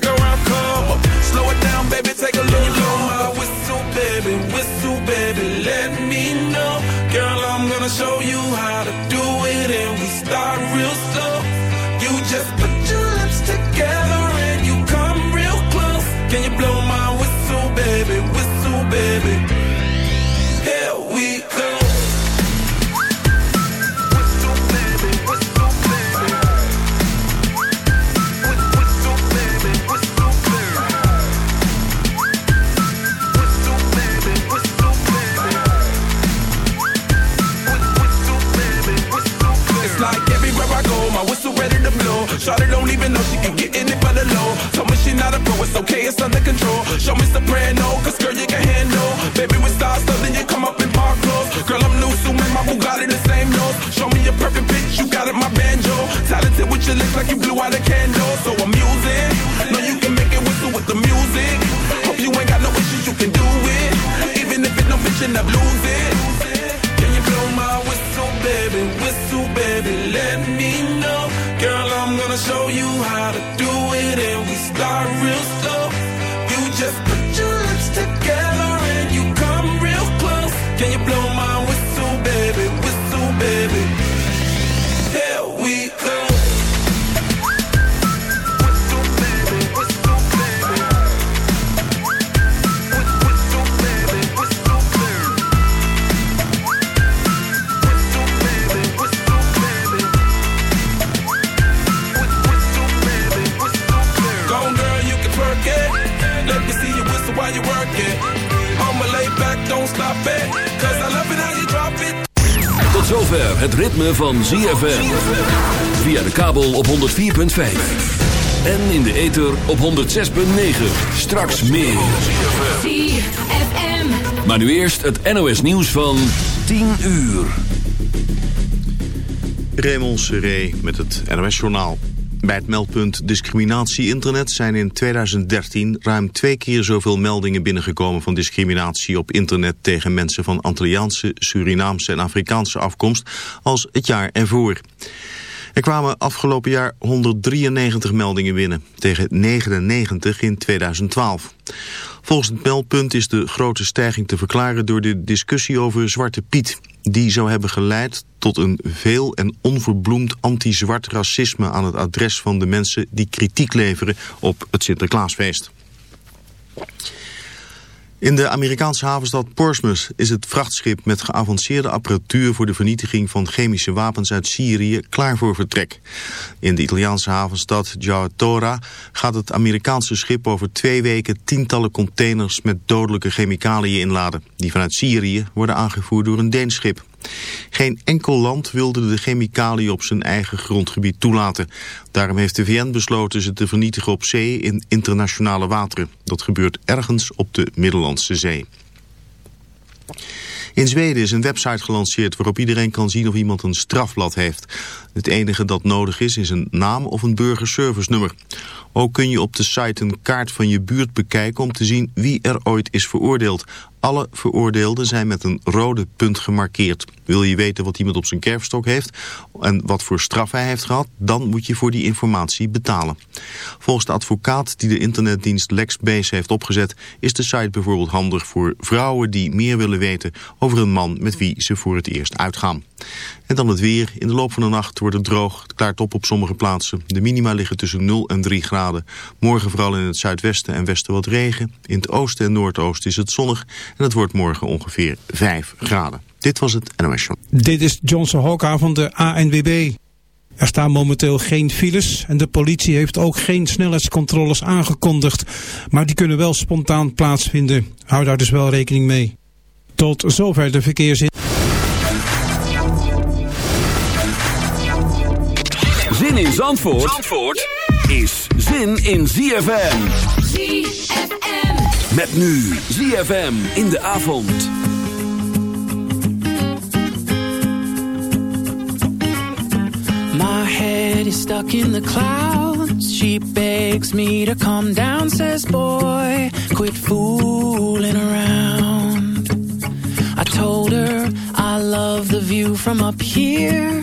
like a round come Slow it down, baby, take a look. You Blow my whistle, baby, whistle, baby, let me know. Girl, I'm gonna show you how to do it, and we start Shawty don't even know she can get in it for the low. Told me she not a pro, it's okay, it's under control. Show me soprano, cause girl, you can handle. Baby, we stars, so then you come up in park clothes. Girl, I'm new, so my Bugatti the same nose. Show me your perfect bitch, you got it, my banjo. Talented with your lips like you blew out a candle. So you work it. I'ma lay back, don't stop it. Cause I love it how you drop it. Tot zover het ritme van ZFM. Via de kabel op 104.5. En in de ether op 106.9. Straks meer. ZFM. Maar nu eerst het NOS nieuws van 10 uur. Raymond Seré met het NOS-journaal. Bij het meldpunt discriminatie internet zijn in 2013 ruim twee keer zoveel meldingen binnengekomen van discriminatie op internet tegen mensen van Antilliaanse, Surinaamse en Afrikaanse afkomst als het jaar ervoor. Er kwamen afgelopen jaar 193 meldingen binnen, tegen 99 in 2012. Volgens het meldpunt is de grote stijging te verklaren door de discussie over Zwarte Piet. Die zou hebben geleid tot een veel en onverbloemd anti-zwart racisme aan het adres van de mensen die kritiek leveren op het Sinterklaasfeest. In de Amerikaanse havenstad Portsmouth is het vrachtschip met geavanceerde apparatuur voor de vernietiging van chemische wapens uit Syrië klaar voor vertrek. In de Italiaanse havenstad Giatora gaat het Amerikaanse schip over twee weken tientallen containers met dodelijke chemicaliën inladen, die vanuit Syrië worden aangevoerd door een Deens schip. Geen enkel land wilde de chemicaliën op zijn eigen grondgebied toelaten. Daarom heeft de VN besloten ze te vernietigen op zee in internationale wateren. Dat gebeurt ergens op de Middellandse Zee. In Zweden is een website gelanceerd waarop iedereen kan zien of iemand een strafblad heeft. Het enige dat nodig is, is een naam of een burgerservice nummer. Ook kun je op de site een kaart van je buurt bekijken om te zien wie er ooit is veroordeeld. Alle veroordeelden zijn met een rode punt gemarkeerd. Wil je weten wat iemand op zijn kerfstok heeft en wat voor straf hij heeft gehad, dan moet je voor die informatie betalen. Volgens de advocaat die de internetdienst LexBase heeft opgezet, is de site bijvoorbeeld handig voor vrouwen die meer willen weten over een man met wie ze voor het eerst uitgaan. En dan het weer. In de loop van de nacht wordt het droog. Het klaart op op sommige plaatsen. De minima liggen tussen 0 en 3 graden. Morgen vooral in het zuidwesten en westen wat regen. In het oosten en noordoosten is het zonnig. En het wordt morgen ongeveer 5 graden. Dit was het NOS. Dit is Johnson Hokka van de ANWB. Er staan momenteel geen files en de politie heeft ook geen snelheidscontroles aangekondigd. Maar die kunnen wel spontaan plaatsvinden. Hou daar dus wel rekening mee. Tot zover de verkeersin. Zandvoort, Zandvoort is zin in ZFM. ZFM. Met nu ZFM in de avond. My head is stuck in the clouds. She begs me to come down, says, Boy, quit fooling around. I told her I love the view from up here.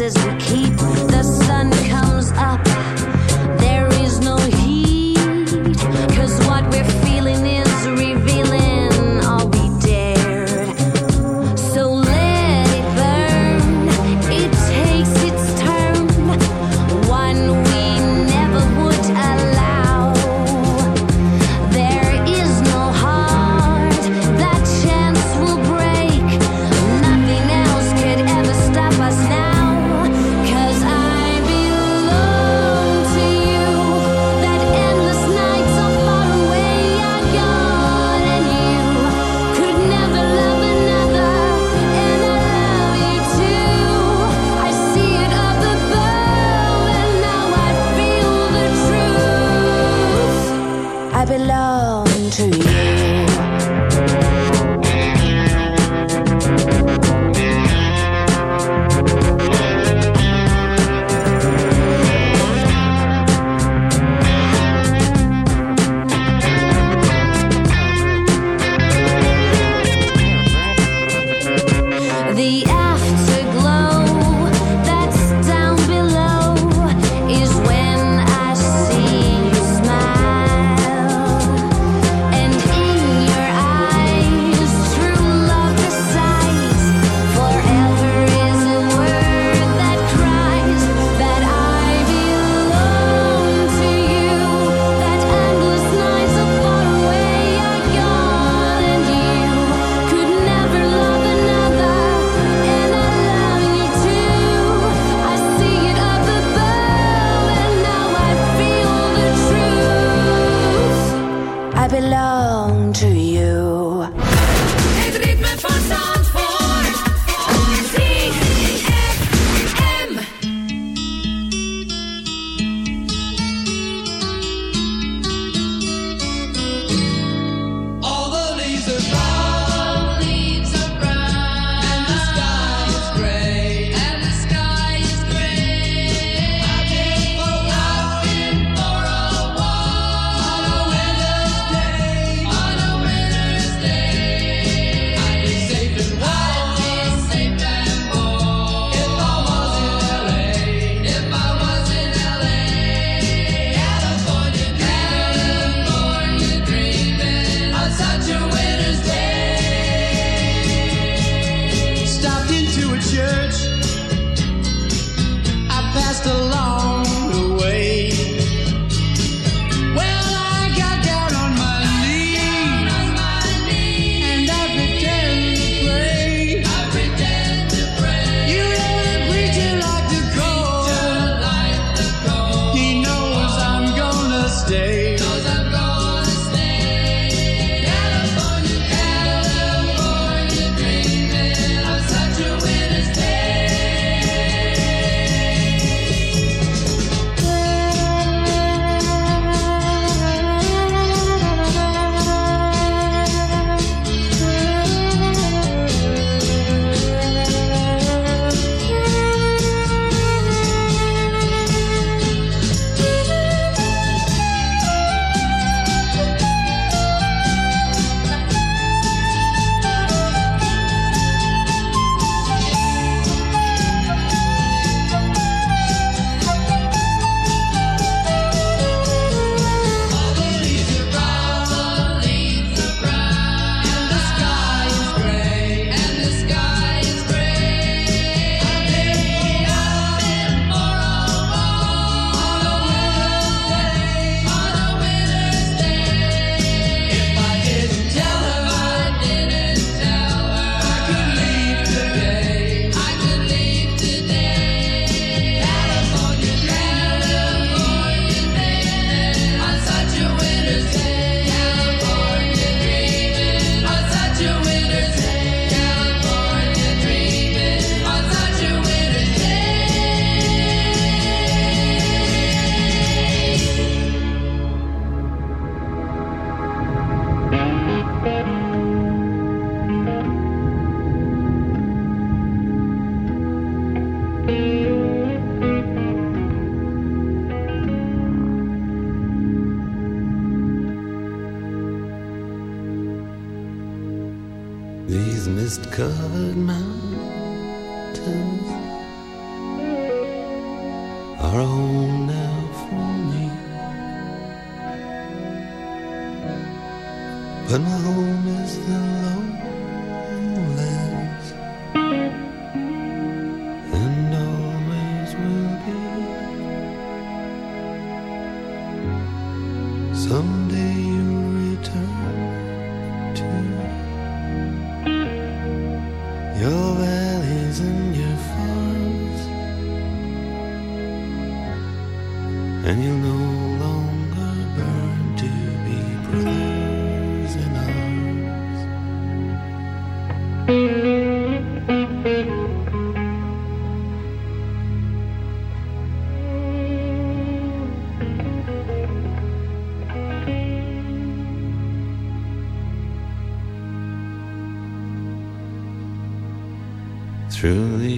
is we keep.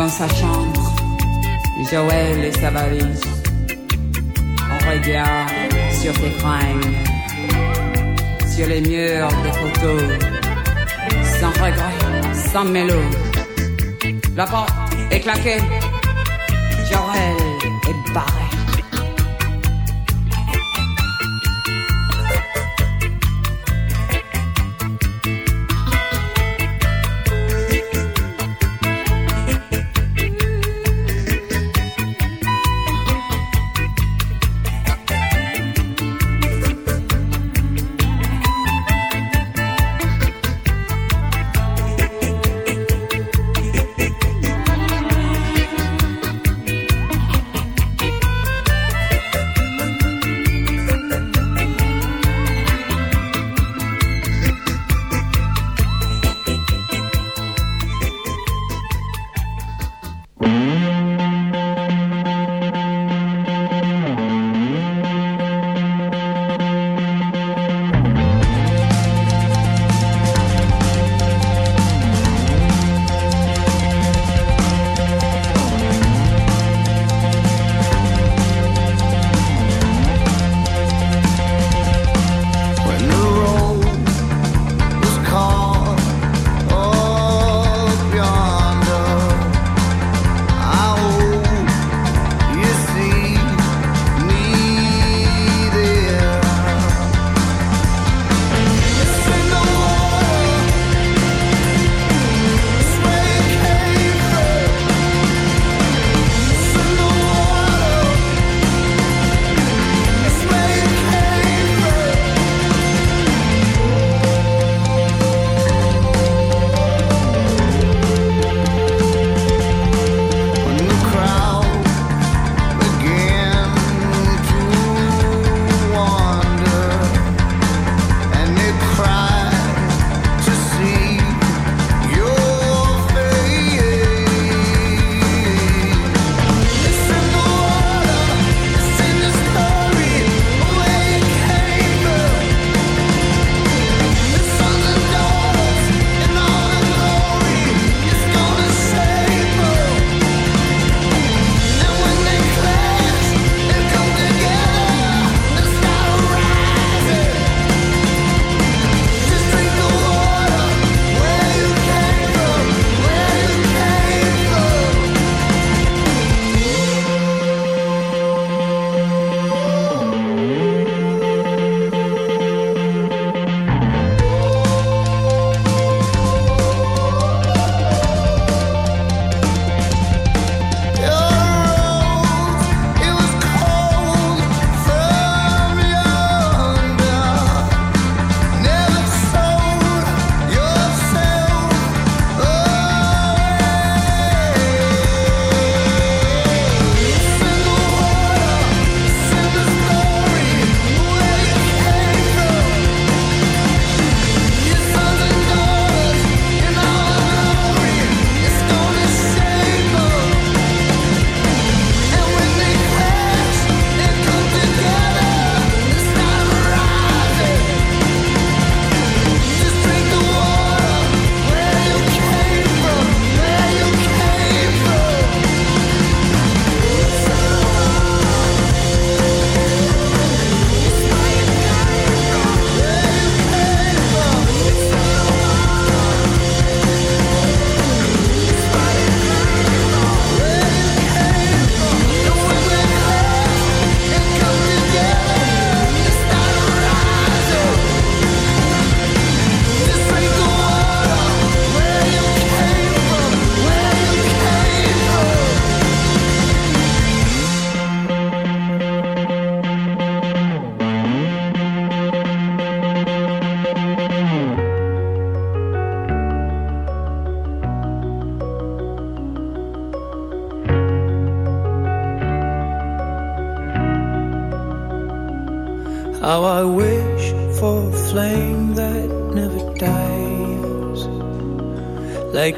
Dans sa chambre, Joël et sa valise. On regarde sur tes fringues, sur les murs des photos, sans regret, sans mélo. La porte est claquée, Joël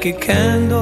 like a candle.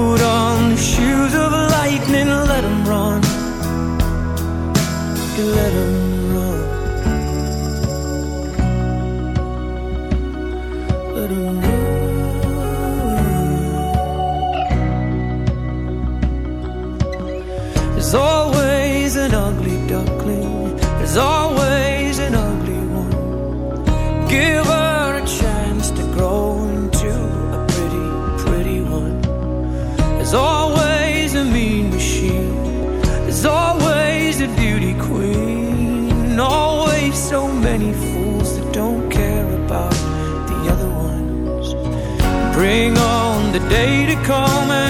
Put on the shoes of lightning, let them run. Let them day to come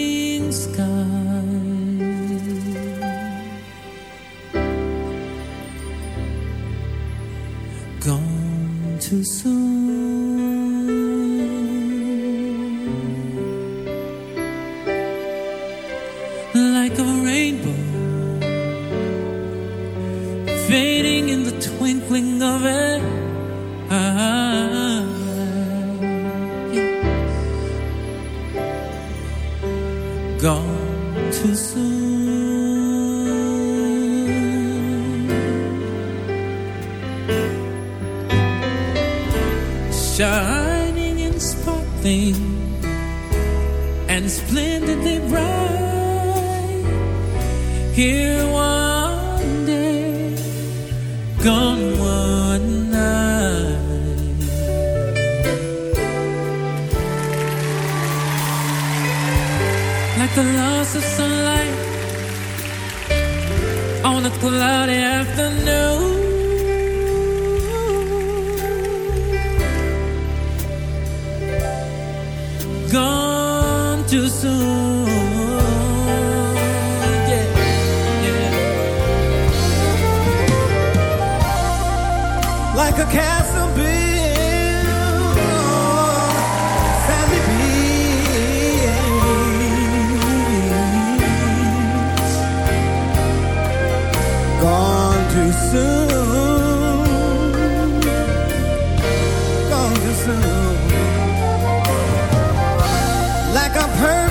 hurt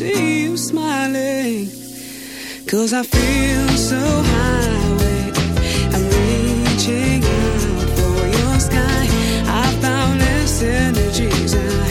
see you smiling. Cause I feel so high, I'm reaching out for your sky. I found this energies and